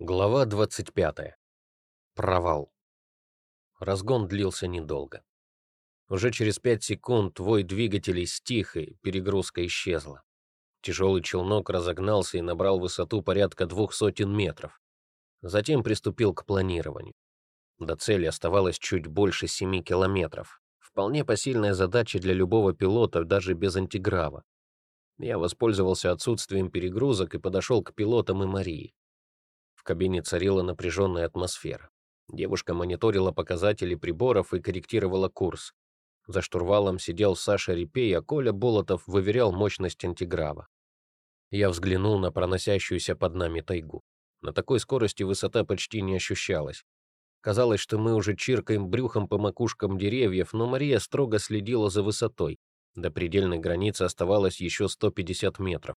Глава 25. Провал. Разгон длился недолго. Уже через пять секунд твой двигателей стих, и перегрузка исчезла. Тяжелый челнок разогнался и набрал высоту порядка двух сотен метров. Затем приступил к планированию. До цели оставалось чуть больше семи километров. Вполне посильная задача для любого пилота, даже без антиграва. Я воспользовался отсутствием перегрузок и подошел к пилотам и Марии кабине царила напряженная атмосфера. Девушка мониторила показатели приборов и корректировала курс. За штурвалом сидел Саша Репей, а Коля Болотов выверял мощность антиграва. Я взглянул на проносящуюся под нами тайгу. На такой скорости высота почти не ощущалась. Казалось, что мы уже чиркаем брюхом по макушкам деревьев, но Мария строго следила за высотой. До предельной границы оставалось еще 150 метров.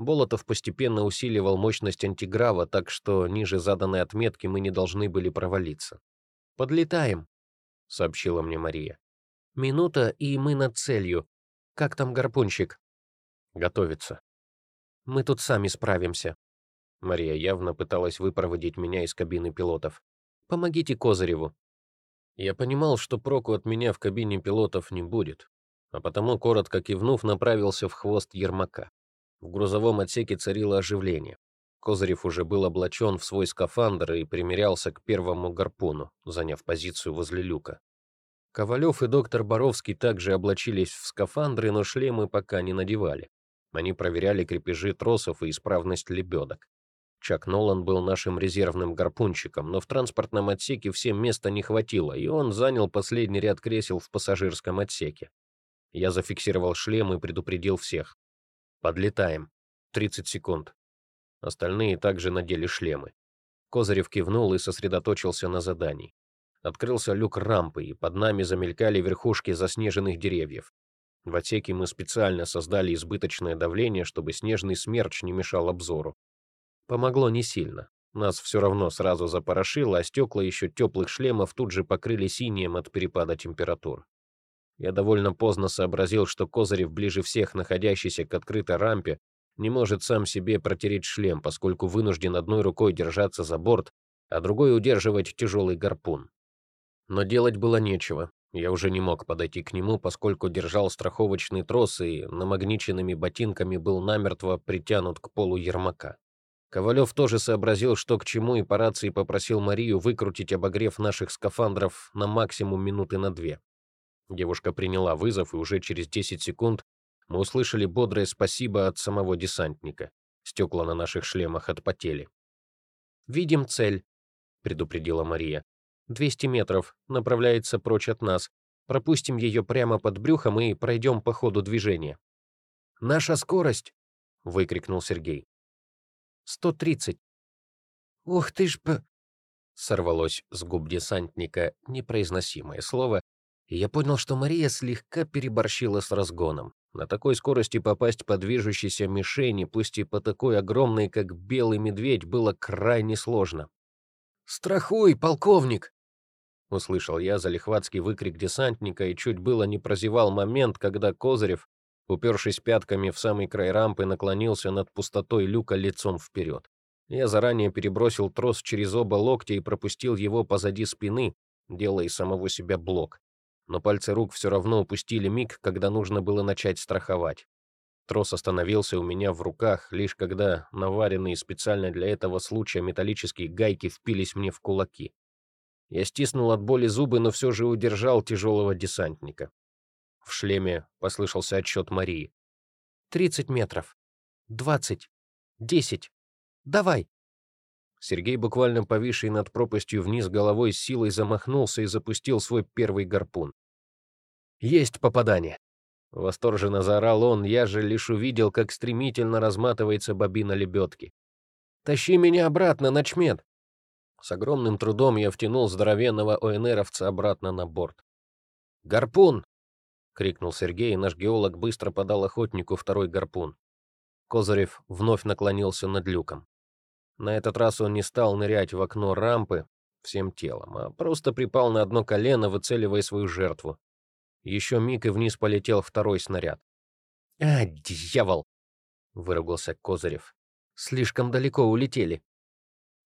Болотов постепенно усиливал мощность антиграва, так что ниже заданной отметки мы не должны были провалиться. «Подлетаем», — сообщила мне Мария. «Минута, и мы над целью. Как там гарпунщик?» «Готовится». «Мы тут сами справимся». Мария явно пыталась выпроводить меня из кабины пилотов. «Помогите Козыреву». Я понимал, что проку от меня в кабине пилотов не будет, а потому, коротко кивнув, направился в хвост Ермака. В грузовом отсеке царило оживление. Козырев уже был облачен в свой скафандр и примерялся к первому гарпуну, заняв позицию возле люка. Ковалев и доктор Боровский также облачились в скафандры, но шлемы пока не надевали. Они проверяли крепежи тросов и исправность лебедок. Чак Нолан был нашим резервным гарпунщиком, но в транспортном отсеке всем места не хватило, и он занял последний ряд кресел в пассажирском отсеке. Я зафиксировал шлем и предупредил всех. Подлетаем. 30 секунд. Остальные также надели шлемы. Козырев кивнул и сосредоточился на задании. Открылся люк рампы, и под нами замелькали верхушки заснеженных деревьев. В отсеке мы специально создали избыточное давление, чтобы снежный смерч не мешал обзору. Помогло не сильно. Нас все равно сразу запорошило, а стекла еще теплых шлемов тут же покрыли синим от перепада температур. Я довольно поздно сообразил, что Козырев, ближе всех находящийся к открытой рампе, не может сам себе протереть шлем, поскольку вынужден одной рукой держаться за борт, а другой удерживать тяжелый гарпун. Но делать было нечего. Я уже не мог подойти к нему, поскольку держал страховочный трос и намагниченными ботинками был намертво притянут к полу ермака. Ковалев тоже сообразил, что к чему, и по рации попросил Марию выкрутить обогрев наших скафандров на максимум минуты на две. Девушка приняла вызов, и уже через 10 секунд мы услышали бодрое спасибо от самого десантника. Стекла на наших шлемах отпотели. «Видим цель», — предупредила Мария. «200 метров, направляется прочь от нас. Пропустим ее прямо под брюхом и пройдем по ходу движения». «Наша скорость!» — выкрикнул Сергей. «Сто тридцать». «Ух ты ж п...» Сорвалось с губ десантника непроизносимое слово, и я понял, что Мария слегка переборщила с разгоном. На такой скорости попасть по движущейся мишени, пусть и по такой огромной, как белый медведь, было крайне сложно. «Страхуй, полковник!» Услышал я залихватский выкрик десантника и чуть было не прозевал момент, когда Козырев, упершись пятками в самый край рампы, наклонился над пустотой люка лицом вперед. Я заранее перебросил трос через оба локтя и пропустил его позади спины, делая из самого себя блок но пальцы рук все равно упустили миг, когда нужно было начать страховать. Трос остановился у меня в руках, лишь когда наваренные специально для этого случая металлические гайки впились мне в кулаки. Я стиснул от боли зубы, но все же удержал тяжелого десантника. В шлеме послышался отсчет Марии. «Тридцать метров. Двадцать. Десять. Давай!» Сергей, буквально повисший над пропастью вниз головой, силой замахнулся и запустил свой первый гарпун. «Есть попадание!» Восторженно заорал он, я же лишь увидел, как стремительно разматывается бобина лебедки. «Тащи меня обратно, начмет!» С огромным трудом я втянул здоровенного ОНРовца обратно на борт. «Гарпун!» — крикнул Сергей, и наш геолог быстро подал охотнику второй гарпун. Козырев вновь наклонился над люком. На этот раз он не стал нырять в окно рампы всем телом, а просто припал на одно колено, выцеливая свою жертву. Еще миг, и вниз полетел второй снаряд. «А, дьявол!» — выругался Козырев. «Слишком далеко улетели».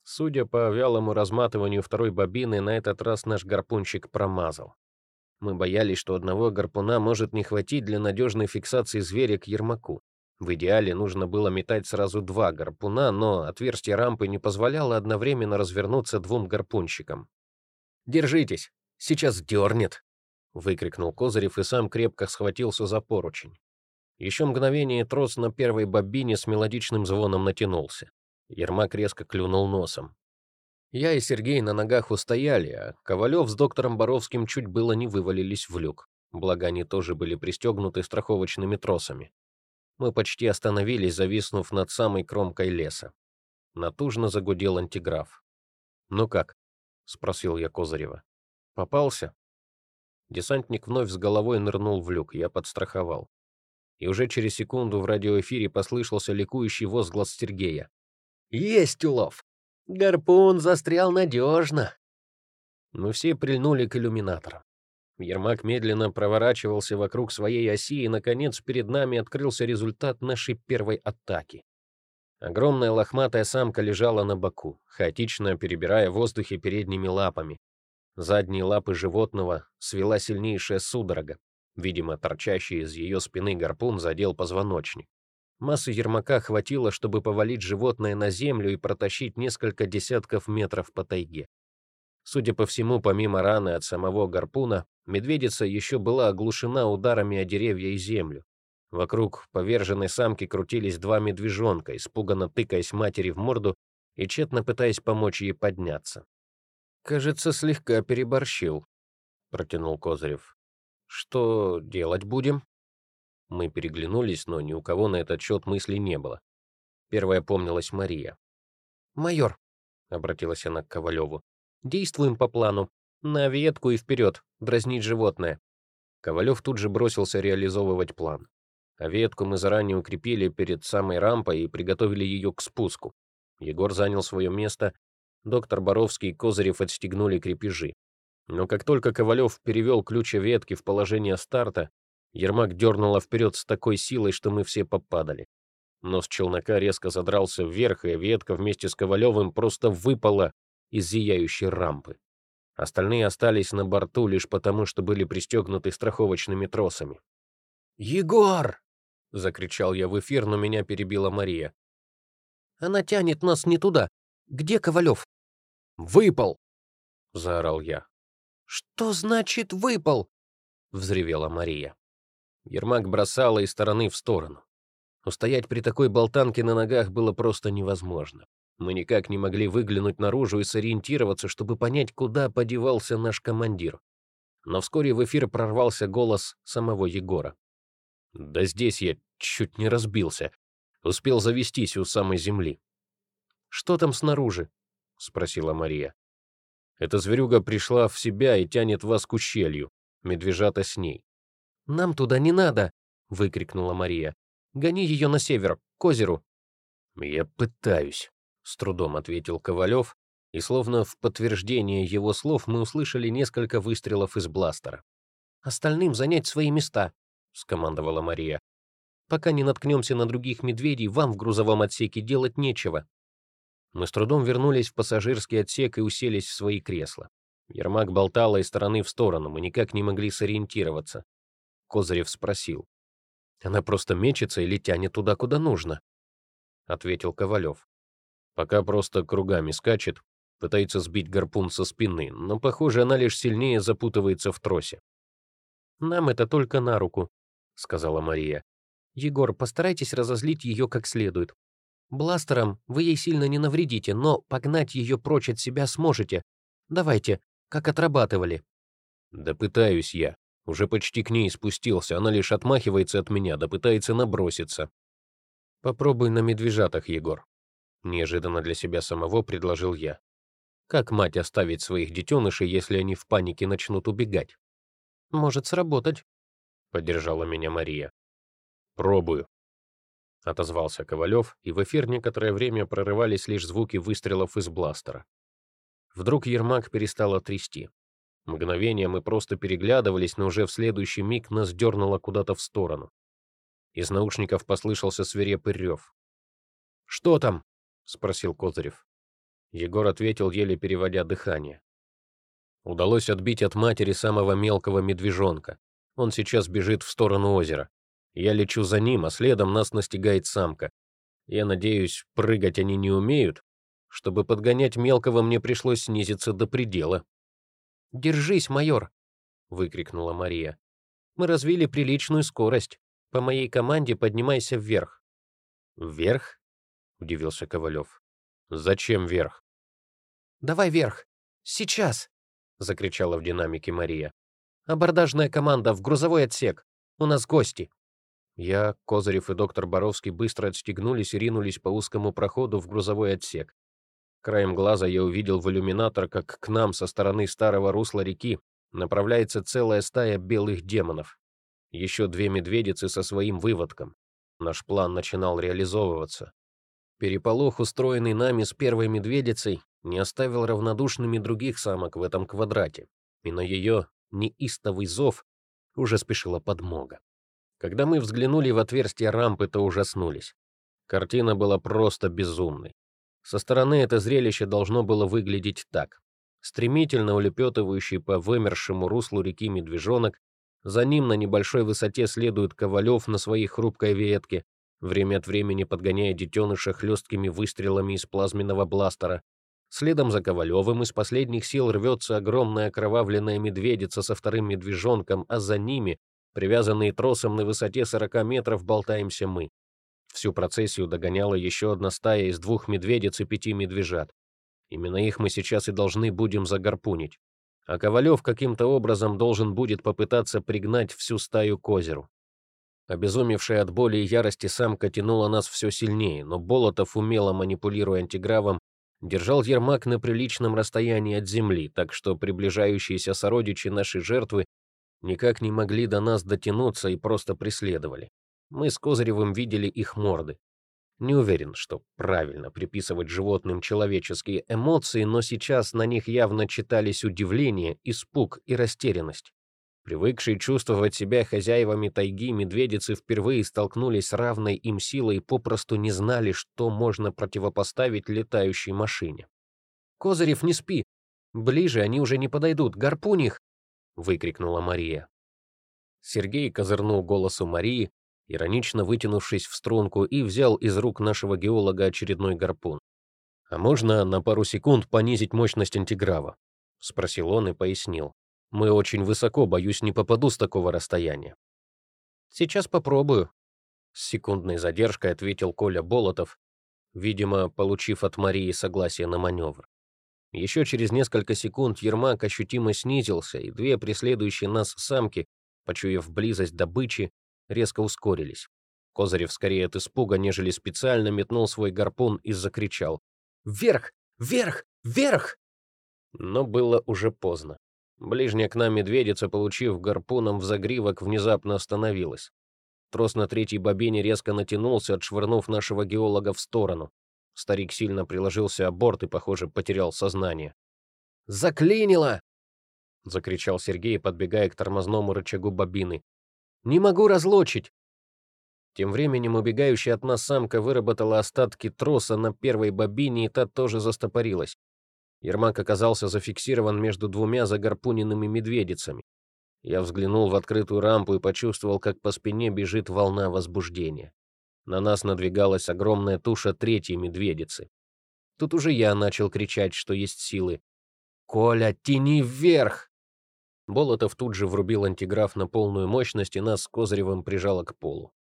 Судя по вялому разматыванию второй бобины, на этот раз наш гарпунщик промазал. Мы боялись, что одного гарпуна может не хватить для надежной фиксации зверя к ермаку. В идеале нужно было метать сразу два гарпуна, но отверстие рампы не позволяло одновременно развернуться двум гарпунщикам. «Держитесь, сейчас дернет!» — выкрикнул Козырев и сам крепко схватился за поручень. Еще мгновение трос на первой бобине с мелодичным звоном натянулся. Ермак резко клюнул носом. Я и Сергей на ногах устояли, а Ковалев с доктором Боровским чуть было не вывалились в люк. Благо, они тоже были пристегнуты страховочными тросами. Мы почти остановились, зависнув над самой кромкой леса. Натужно загудел антиграф. «Ну как?» — спросил я Козырева. «Попался?» Десантник вновь с головой нырнул в люк, я подстраховал. И уже через секунду в радиоэфире послышался ликующий возглас Сергея. «Есть улов! Гарпун застрял надежно!» Мы все прильнули к иллюминаторам. Ермак медленно проворачивался вокруг своей оси, и, наконец, перед нами открылся результат нашей первой атаки. Огромная лохматая самка лежала на боку, хаотично перебирая в воздухе передними лапами. Задние лапы животного свела сильнейшая судорога. Видимо, торчащий из ее спины гарпун задел позвоночник. Массы Ермака хватило, чтобы повалить животное на землю и протащить несколько десятков метров по тайге. Судя по всему, помимо раны от самого гарпуна, медведица еще была оглушена ударами о деревья и землю. Вокруг поверженной самки крутились два медвежонка, испуганно тыкаясь матери в морду и тщетно пытаясь помочь ей подняться. «Кажется, слегка переборщил», — протянул Козырев. «Что делать будем?» Мы переглянулись, но ни у кого на этот счет мыслей не было. Первая помнилась Мария. «Майор», — обратилась она к Ковалеву, Действуем по плану. На ветку и вперед, дразнить животное. Ковалев тут же бросился реализовывать план. А ветку мы заранее укрепили перед самой рампой и приготовили ее к спуску. Егор занял свое место, доктор Боровский и Козырев отстегнули крепежи. Но как только Ковалев перевел ключ ветки в положение старта, Ермак дернула вперед с такой силой, что мы все попадали. Нос челнока резко задрался вверх, и ветка вместе с Ковалевым просто выпала из зияющей рампы. Остальные остались на борту лишь потому, что были пристегнуты страховочными тросами. «Егор!» — закричал я в эфир, но меня перебила Мария. «Она тянет нас не туда. Где Ковалев?» «Выпал!» — заорал я. «Что значит «выпал»?» — взревела Мария. Ермак бросала из стороны в сторону. Устоять при такой болтанке на ногах было просто невозможно. Мы никак не могли выглянуть наружу и сориентироваться, чтобы понять, куда подевался наш командир. Но вскоре в эфир прорвался голос самого Егора. «Да здесь я чуть не разбился. Успел завестись у самой земли». «Что там снаружи?» — спросила Мария. «Эта зверюга пришла в себя и тянет вас к ущелью. Медвежата с ней». «Нам туда не надо!» — выкрикнула Мария. «Гони ее на север, к озеру». «Я пытаюсь», с трудом ответил Ковалев, и словно в подтверждение его слов мы услышали несколько выстрелов из бластера. «Остальным занять свои места», — скомандовала Мария. «Пока не наткнемся на других медведей, вам в грузовом отсеке делать нечего». Мы с трудом вернулись в пассажирский отсек и уселись в свои кресла. Ермак болтала из стороны в сторону, мы никак не могли сориентироваться. Козырев спросил. «Она просто мечется или тянет туда, куда нужно?» — ответил Ковалев. Пока просто кругами скачет, пытается сбить гарпун со спины, но, похоже, она лишь сильнее запутывается в тросе. «Нам это только на руку», — сказала Мария. «Егор, постарайтесь разозлить ее как следует. Бластером вы ей сильно не навредите, но погнать ее прочь от себя сможете. Давайте, как отрабатывали». «Да пытаюсь я. Уже почти к ней спустился, она лишь отмахивается от меня, да пытается наброситься». «Попробуй на медвежатах, Егор», Неожиданно для себя самого предложил я. Как мать оставить своих детенышей, если они в панике начнут убегать? Может сработать, поддержала меня Мария. Пробую. Отозвался Ковалев, и в эфир некоторое время прорывались лишь звуки выстрелов из бластера. Вдруг Ермак перестал трясти. Мгновение мы просто переглядывались, но уже в следующий миг нас дернуло куда-то в сторону. Из наушников послышался свирепый рев. «Что там?» — спросил Козырев. Егор ответил, еле переводя дыхание. Удалось отбить от матери самого мелкого медвежонка. Он сейчас бежит в сторону озера. Я лечу за ним, а следом нас настигает самка. Я надеюсь, прыгать они не умеют. Чтобы подгонять мелкого, мне пришлось снизиться до предела. «Держись, майор!» — выкрикнула Мария. «Мы развили приличную скорость. По моей команде поднимайся вверх». «Вверх?» — удивился Ковалев. «Зачем вверх?» «Давай вверх! Сейчас!» — закричала в динамике Мария. «Абордажная команда в грузовой отсек! У нас гости!» Я, Козырев и доктор Боровский быстро отстегнулись и ринулись по узкому проходу в грузовой отсек. Краем глаза я увидел в иллюминатор, как к нам со стороны старого русла реки направляется целая стая белых демонов. Еще две медведицы со своим выводком. Наш план начинал реализовываться. Переполох, устроенный нами с первой медведицей, не оставил равнодушными других самок в этом квадрате, и на ее неистовый зов уже спешила подмога. Когда мы взглянули в отверстие рампы, то ужаснулись. Картина была просто безумной. Со стороны это зрелище должно было выглядеть так. Стремительно улепетывающий по вымершему руслу реки медвежонок, за ним на небольшой высоте следует Ковалев на своей хрупкой ветке, время от времени подгоняя детеныша хлесткими выстрелами из плазменного бластера. Следом за Ковалевым из последних сил рвется огромная окровавленная медведица со вторым медвежонком, а за ними Привязанные тросом на высоте 40 метров болтаемся мы. Всю процессию догоняла еще одна стая из двух медведиц и пяти медвежат. Именно их мы сейчас и должны будем загарпунить. А Ковалев каким-то образом должен будет попытаться пригнать всю стаю к озеру. Обезумевшая от боли и ярости самка тянула нас все сильнее, но Болотов, умело манипулируя антигравом, держал Ермак на приличном расстоянии от земли, так что приближающиеся сородичи нашей жертвы никак не могли до нас дотянуться и просто преследовали. Мы с Козыревым видели их морды. Не уверен, что правильно приписывать животным человеческие эмоции, но сейчас на них явно читались удивление, испуг и растерянность. Привыкшие чувствовать себя хозяевами тайги, медведицы впервые столкнулись с равной им силой и попросту не знали, что можно противопоставить летающей машине. «Козырев, не спи! Ближе они уже не подойдут, гарпунь их!» — выкрикнула Мария. Сергей козырнул голосу Марии, иронично вытянувшись в струнку, и взял из рук нашего геолога очередной гарпун. «А можно на пару секунд понизить мощность антиграва?» — спросил он и пояснил. «Мы очень высоко, боюсь, не попаду с такого расстояния». «Сейчас попробую», — с секундной задержкой ответил Коля Болотов, видимо, получив от Марии согласие на маневр. Еще через несколько секунд Ермак ощутимо снизился, и две преследующие нас самки, почуяв близость добычи, резко ускорились. Козырев скорее от испуга, нежели специально метнул свой гарпун и закричал «Вверх! Вверх! Вверх!» Но было уже поздно. Ближняя к нам медведица, получив гарпуном в загривок, внезапно остановилась. Трос на третьей бобине резко натянулся, отшвырнув нашего геолога в сторону. Старик сильно приложился о борт и, похоже, потерял сознание. «Заклинило!» — закричал Сергей, подбегая к тормозному рычагу бобины. «Не могу разлочить!» Тем временем убегающая от нас самка выработала остатки троса на первой бобине, и та тоже застопорилась. Ермак оказался зафиксирован между двумя загарпуненными медведицами. Я взглянул в открытую рампу и почувствовал, как по спине бежит волна возбуждения. На нас надвигалась огромная туша третьей медведицы. Тут уже я начал кричать, что есть силы. «Коля, тяни вверх!» Болотов тут же врубил антиграф на полную мощность и нас с Козыревым прижало к полу.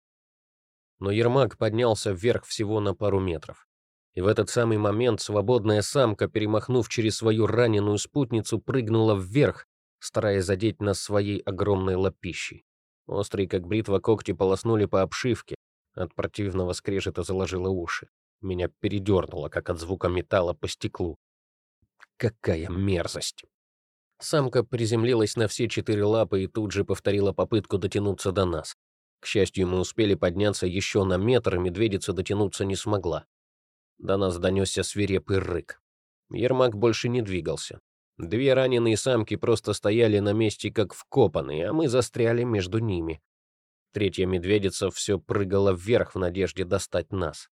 Но Ермак поднялся вверх всего на пару метров. И в этот самый момент свободная самка, перемахнув через свою раненую спутницу, прыгнула вверх, стараясь задеть нас своей огромной лапищей. Острые, как бритва, когти полоснули по обшивке, от противного скрежета заложило уши. Меня передернуло, как от звука металла по стеклу. Какая мерзость! Самка приземлилась на все четыре лапы и тут же повторила попытку дотянуться до нас. К счастью, мы успели подняться еще на метр, и медведица дотянуться не смогла. До нас донесся свирепый рык. Ермак больше не двигался. Две раненые самки просто стояли на месте, как вкопанные, а мы застряли между ними. Третья медведица все прыгала вверх в надежде достать нас.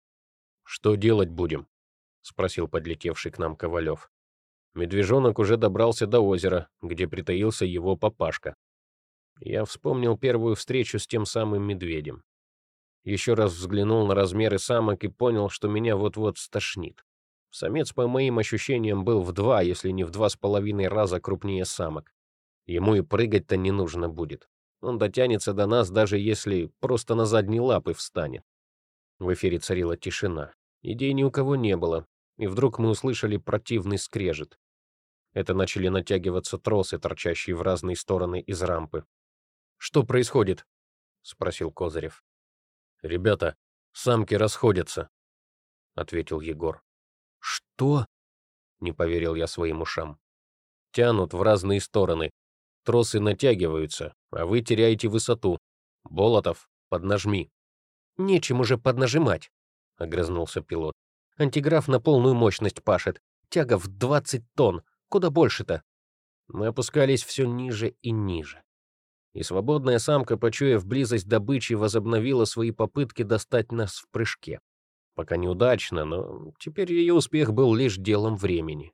«Что делать будем?» — спросил подлетевший к нам Ковалев. Медвежонок уже добрался до озера, где притаился его папашка. Я вспомнил первую встречу с тем самым медведем. Еще раз взглянул на размеры самок и понял, что меня вот-вот стошнит. Самец, по моим ощущениям, был в два, если не в два с половиной раза крупнее самок. Ему и прыгать-то не нужно будет. Он дотянется до нас, даже если просто на задние лапы встанет. В эфире царила тишина. Идей ни у кого не было, и вдруг мы услышали противный скрежет. Это начали натягиваться тросы, торчащие в разные стороны из рампы. «Что происходит?» — спросил Козырев. «Ребята, самки расходятся», — ответил Егор. «Что?» — не поверил я своим ушам. «Тянут в разные стороны. Тросы натягиваются, а вы теряете высоту. Болотов, поднажми». «Нечем уже поднажимать», — огрызнулся пилот. «Антиграф на полную мощность пашет. Тяга в 20 тонн. Куда больше-то?» Мы опускались все ниже и ниже. И свободная самка, почуяв близость добычи, возобновила свои попытки достать нас в прыжке. Пока неудачно, но теперь ее успех был лишь делом времени.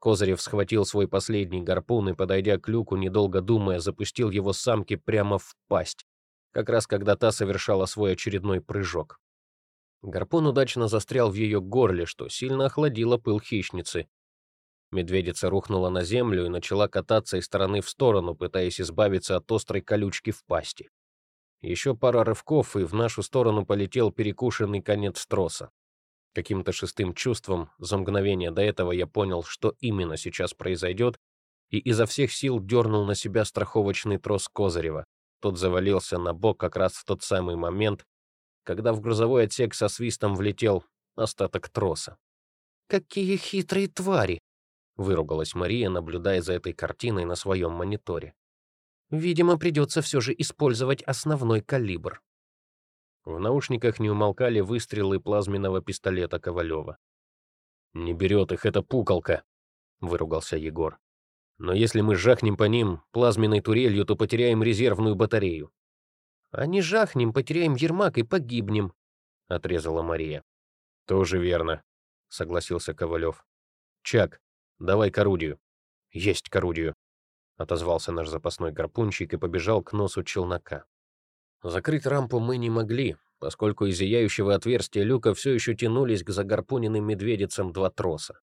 Козырев схватил свой последний гарпун и, подойдя к люку, недолго думая, запустил его самке прямо в пасть, как раз когда та совершала свой очередной прыжок. Гарпун удачно застрял в ее горле, что сильно охладило пыл хищницы. Медведица рухнула на землю и начала кататься из стороны в сторону, пытаясь избавиться от острой колючки в пасти. Еще пара рывков, и в нашу сторону полетел перекушенный конец троса. Каким-то шестым чувством за мгновение до этого я понял, что именно сейчас произойдет, и изо всех сил дернул на себя страховочный трос Козырева. Тот завалился на бок как раз в тот самый момент, когда в грузовой отсек со свистом влетел остаток троса. «Какие хитрые твари!» — выругалась Мария, наблюдая за этой картиной на своем мониторе. Видимо, придется все же использовать основной калибр. В наушниках не умолкали выстрелы плазменного пистолета Ковалева. «Не берет их эта пукалка», — выругался Егор. «Но если мы жахнем по ним плазменной турелью, то потеряем резервную батарею». «А не жахнем, потеряем Ермак и погибнем», — отрезала Мария. «Тоже верно», — согласился Ковалев. «Чак, давай к орудию». «Есть к орудию», отозвался наш запасной гарпунщик и побежал к носу челнока. Закрыть рампу мы не могли, поскольку из зияющего отверстия люка все еще тянулись к загарпуненным медведицам два троса.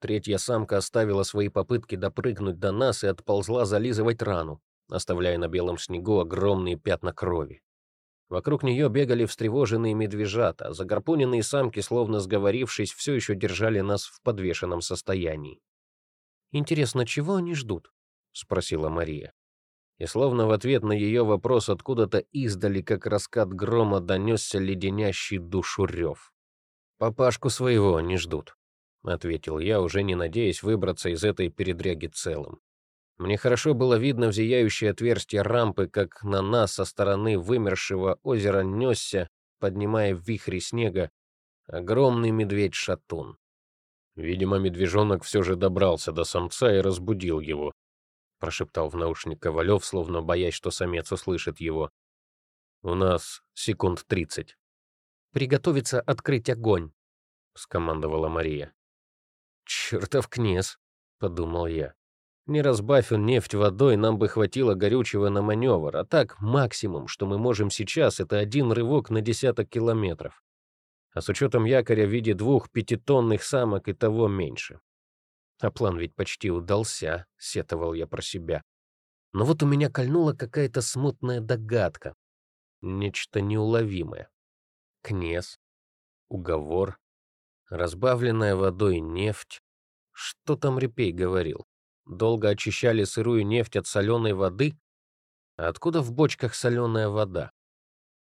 Третья самка оставила свои попытки допрыгнуть до нас и отползла зализывать рану, оставляя на белом снегу огромные пятна крови. Вокруг нее бегали встревоженные медвежата, а загарпуненные самки, словно сговорившись, все еще держали нас в подвешенном состоянии. «Интересно, чего они ждут?» — спросила Мария. И словно в ответ на ее вопрос откуда-то издали, как раскат грома, донесся леденящий душу рев. «Папашку своего не ждут», — ответил я, уже не надеясь выбраться из этой передряги целым. Мне хорошо было видно в зияющее отверстие рампы, как на нас со стороны вымершего озера несся, поднимая в вихре снега, огромный медведь-шатун. Видимо, медвежонок все же добрался до самца и разбудил его, — прошептал в наушник Ковалев, словно боясь, что самец услышит его. «У нас секунд тридцать». «Приготовиться открыть огонь», — скомандовала Мария. «Чертов князь», — подумал я. «Не разбавь он нефть водой, нам бы хватило горючего на маневр, а так максимум, что мы можем сейчас, это один рывок на десяток километров. А с учетом якоря в виде двух пятитонных самок и того меньше. А план ведь почти удался, сетовал я про себя. Но вот у меня кольнула какая-то смутная догадка. Нечто неуловимое. Кнес, уговор, разбавленная водой нефть. Что там Репей говорил? Долго очищали сырую нефть от соленой воды? А откуда в бочках соленая вода?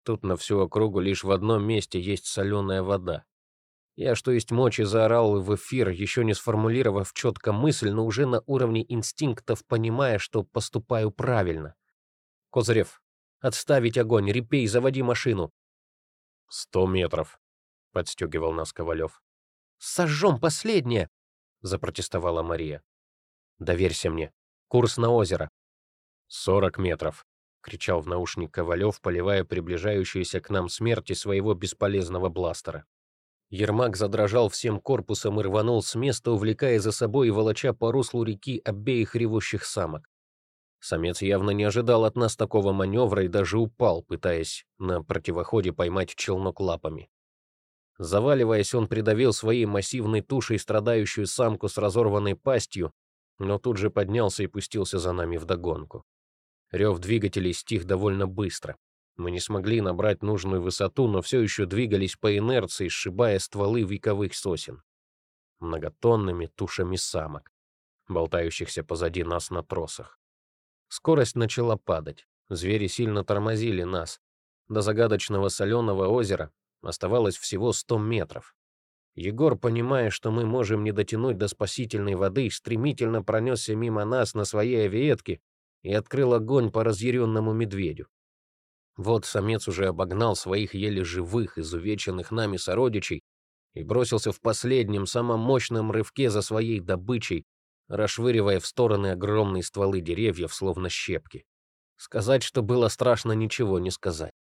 Тут на всю округу лишь в одном месте есть соленая вода. Я, что есть мочи, заорал в эфир, еще не сформулировав четко мысль, но уже на уровне инстинктов, понимая, что поступаю правильно. «Козырев, отставить огонь, репей, заводи машину». «Сто метров», — подстегивал нас Ковалев. «Сожжем последнее», — запротестовала Мария. «Доверься мне. Курс на озеро». «Сорок метров», — кричал в наушник Ковалев, поливая приближающуюся к нам смерти своего бесполезного бластера. Ермак задрожал всем корпусом и рванул с места, увлекая за собой и волоча по руслу реки обеих ревущих самок. Самец явно не ожидал от нас такого маневра и даже упал, пытаясь на противоходе поймать челнок лапами. Заваливаясь, он придавил своей массивной тушей страдающую самку с разорванной пастью, но тут же поднялся и пустился за нами вдогонку. Рев двигателей стих довольно быстро. Мы не смогли набрать нужную высоту, но все еще двигались по инерции, сшибая стволы вековых сосен. Многотонными тушами самок, болтающихся позади нас на тросах. Скорость начала падать. Звери сильно тормозили нас. До загадочного соленого озера оставалось всего 100 метров. Егор, понимая, что мы можем не дотянуть до спасительной воды, стремительно пронесся мимо нас на своей авиетке и открыл огонь по разъяренному медведю. Вот самец уже обогнал своих еле живых, изувеченных нами сородичей и бросился в последнем, самом мощном рывке за своей добычей, расшвыривая в стороны огромные стволы деревьев, словно щепки. Сказать, что было страшно, ничего не сказать.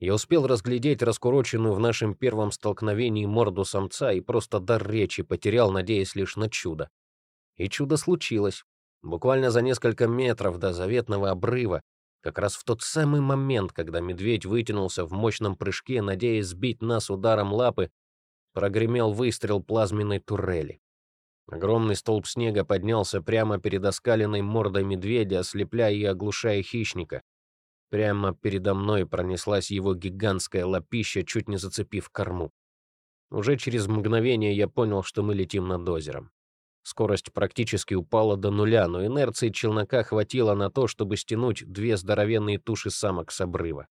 Я успел разглядеть раскуроченную в нашем первом столкновении морду самца и просто дар речи потерял, надеясь лишь на чудо. И чудо случилось. Буквально за несколько метров до заветного обрыва, как раз в тот самый момент, когда медведь вытянулся в мощном прыжке, надеясь сбить нас ударом лапы, прогремел выстрел плазменной турели. Огромный столб снега поднялся прямо перед оскаленной мордой медведя, ослепляя и оглушая хищника. Прямо передо мной пронеслась его гигантская лапища, чуть не зацепив корму. Уже через мгновение я понял, что мы летим над озером. Скорость практически упала до нуля, но инерции челнока хватило на то, чтобы стянуть две здоровенные туши самок с обрыва.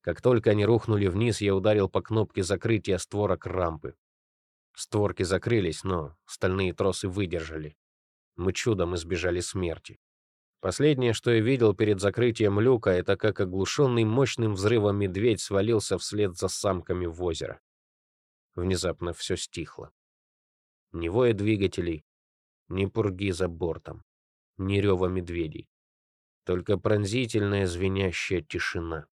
Как только они рухнули вниз, я ударил по кнопке закрытия створок рампы. Створки закрылись, но стальные тросы выдержали. Мы чудом избежали смерти. Последнее, что я видел перед закрытием люка, это как оглушенный мощным взрывом медведь свалился вслед за самками в озеро. Внезапно все стихло. Ни двигателей, ни пурги за бортом, ни рева медведей. Только пронзительная звенящая тишина.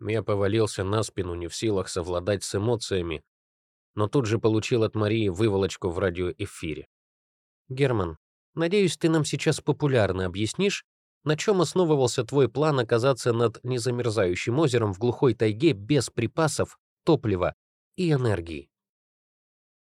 Я повалился на спину, не в силах совладать с эмоциями, но тут же получил от Марии выволочку в радиоэфире. «Герман, надеюсь, ты нам сейчас популярно объяснишь, на чем основывался твой план оказаться над незамерзающим озером в глухой тайге без припасов, топлива и энергии?»